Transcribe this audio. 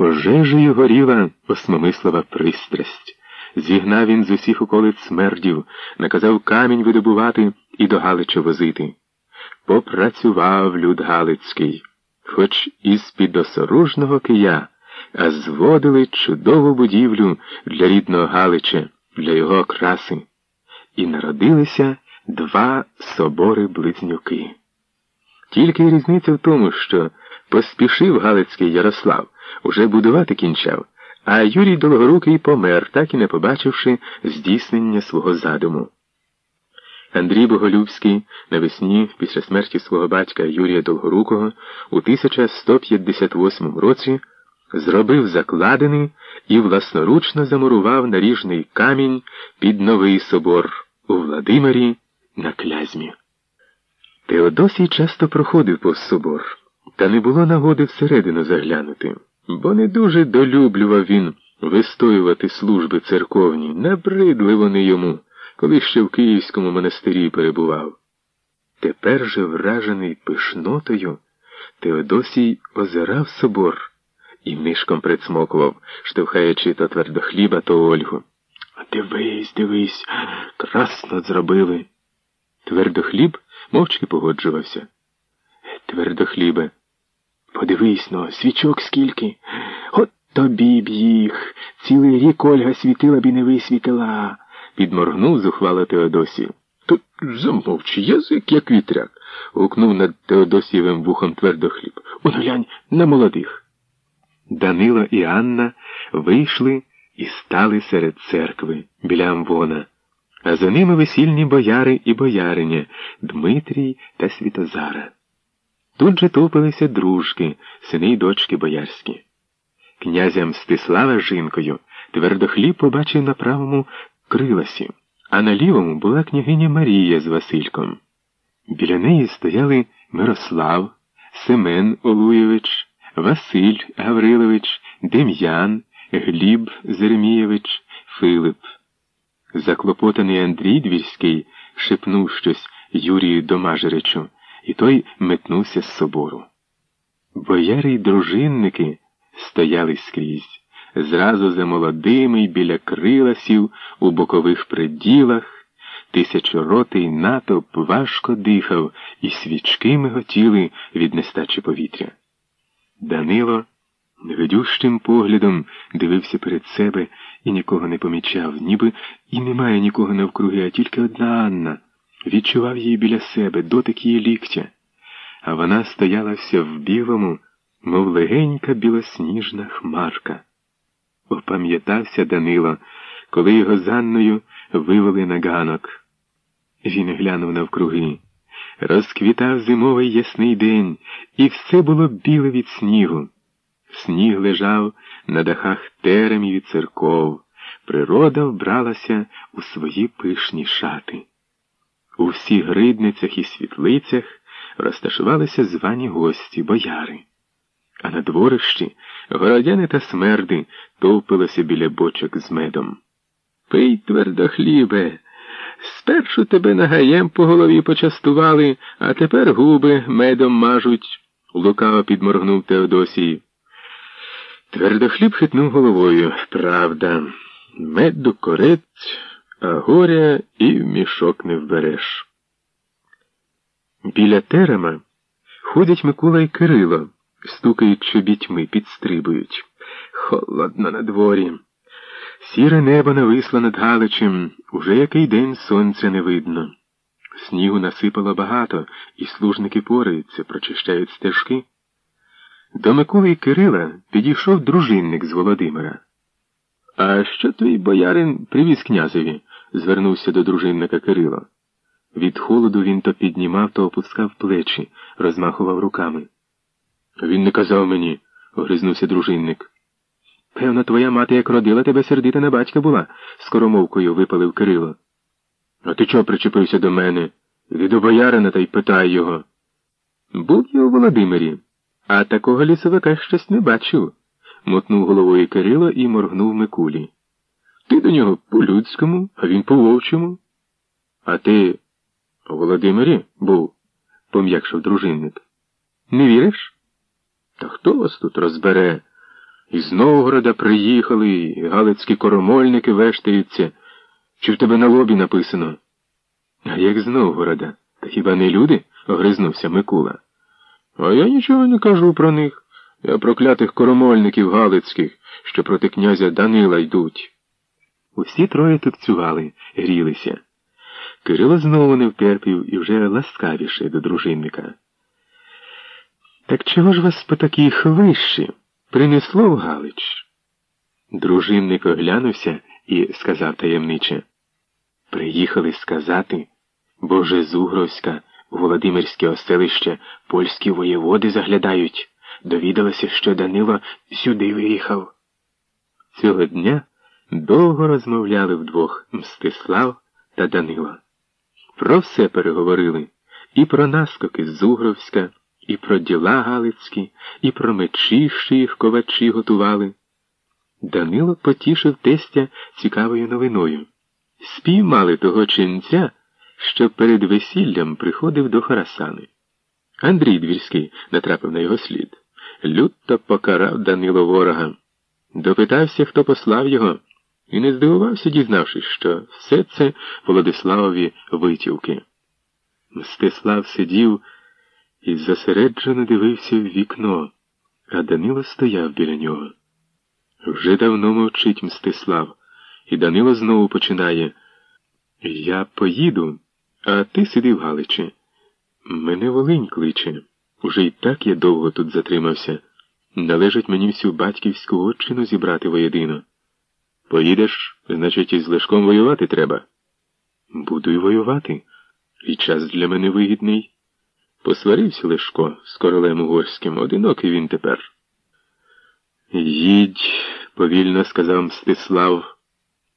Пожежею горіла осмомислова пристрасть. Зігнав він з усіх околиць смердів, наказав камінь видобувати і до Галича возити. Попрацював люд Галицький, хоч із під осоружного кия, а зводили чудову будівлю для рідного Галича, для його окраси. І народилися два собори-близнюки. Тільки різниця в тому, що поспішив Галицький Ярослав, уже будувати кінчав, а Юрій Долгорукий помер, так і не побачивши здійснення свого задуму. Андрій Боголюбський навесні після смерті свого батька Юрія Долгорукого у 1158 році зробив закладений і власноручно замурував наріжний камінь під новий собор у Владимирі на Клязьмі. Теодосій часто проходив повз собор, та не було нагоди всередину заглянути, бо не дуже долюблював він вистоювати служби церковні, набридли вони йому, коли ще в Київському монастирі перебував. Тепер же, вражений пишнотою, Теодосій озирав собор і нишком прицмокував, штовхаючи то твердохліба, то Ольгу. Дивись, дивись, красно зробили. Твердохліб мовчки погоджувався. Твердохлібе, подивись но, свічок скільки. От тобі б їх. Цілий рік Ольга світила б і не висвітила, підморгнув зухвало Теодосій. Тут замовчи язик, як вітряк, гукнув над Теодосієвим вухом твердохліб. Он глянь на молодих. Данило і Анна вийшли і стали серед церкви біля Амвона, а за ними весільні бояри і бояриня Дмитрій та Світозара. Тут же топилися дружки, сини й дочки боярські. Князя Мстислава з жінкою твердохліб побачив на правому криласі, а на лівому була княгиня Марія з Васильком. Біля неї стояли Мирослав, Семен Олуєвич, Василь Гаврилович, Дем'ян, Гліб Зеремієвич, Филип. Заклопотаний Андрій Двірський шепнув щось Юрію Домажеричу, і той метнувся з собору. Бояри й дружинники стояли скрізь, зразу за молодими й біля криласів у бокових приділах, тисячоротий натовп важко дихав, і свічки миготіли від нестачі повітря. Данило невидющим поглядом дивився перед себе і нікого не помічав, ніби і немає нікого навкруги, а тільки одна Анна. Відчував її біля себе, дотик її ліктя, а вона стояла вся в білому, мов легенька білосніжна хмарка. Опам'ятався Данило, коли його з Анною вивели на ганок. Він глянув навкруги. Розквітав зимовий ясний день, і все було біле від снігу. Сніг лежав на дахах теремів і церков, природа вбралася у свої пишні шати. У всіх гридницях і світлицях розташувалися звані гості, бояри. А на дворищі городяни та смерди товпилося біля бочок з медом. Пий твердо хлібе. Спершу тебе нагаєм по голові почастували, а тепер губи медом мажуть, лукаво підморгнув Теодосій. Твердохліб хитнув головою. Правда, меду корець, а горя і в мішок не вбереш. Біля терема ходять Микола і Кирило, стукають чобітьми, підстрибують. Холодно на дворі. Сіре небо нависло над Галичем, уже який день сонця не видно. Снігу насипало багато, і служники пораються, прочищають стежки. До Миколи і Кирила підійшов дружинник з Володимира. А що твій боярин привіз князеві? Звернувся до дружинника Кирило. Від холоду він то піднімав, то опускав плечі, розмахував руками. Він не казав мені, огризнувся дружинник. Певно, твоя мати, як родила тебе сердита на батька була, скоромовкою випалив Кирило. А ти чого причепився до мене? Іди до боярина та й питай його. Був я у Володимирі, а такого лісовика щось не бачив, мотнув головою Кирило і моргнув Микулі. Ти до нього по-людському, а він по вовчому. А ти Володимирі був, пом'якшив дружинник. Не віриш? Та хто вас тут розбере? Із Новгорода приїхали, галицькі коромольники вештаються. Чи в тебе на лобі написано? А як з Новгорода? Та хіба не люди? огризнувся Микула. А я нічого не кажу про них. Я про клятих коромольників галицьких, що проти князя Данила йдуть. Усі троє тупцювали, грілися. Кирило знову не втерпів і вже ласкавіше до дружинника. Так чого ж вас по такій хвищі принесло в Галич? Дружинник оглянувся і сказав таємниче. Приїхали сказати, Боже Зугровська, Володимирське оселище, польські воєводи заглядають. Довідалося, що Данило сюди виїхав. Цього дня довго розмовляли вдвох Мстислав та Данило. Про все переговорили і про наскоки з Зугровська, і про діла Галицькі, і про мечі, що їх ковачі готували. Данило потішив тестя цікавою новиною. Спіймали того ченця, що перед весіллям приходив до Харасани. Андрій Двірський натрапив на його слід. Люто покарав Данило ворога. Допитався, хто послав його, і не здивувався, дізнавшись, що все це Володиславові витівки. Мстислав сидів і засереджено дивився в вікно, а Данило стояв біля нього. Вже давно мовчить Мстислав, і Данило знову починає. Я поїду, а ти сиди в Галичі. Мене Волинь кличе. Уже й так я довго тут затримався. Належить мені всю батьківську отчину зібрати воєдино. Поїдеш, значить, із Лешком воювати треба. Буду й воювати. І час для мене вигідний. Посварився Лешко з королем угорським, одинокий він тепер. Їдь, повільно сказав Мстислав.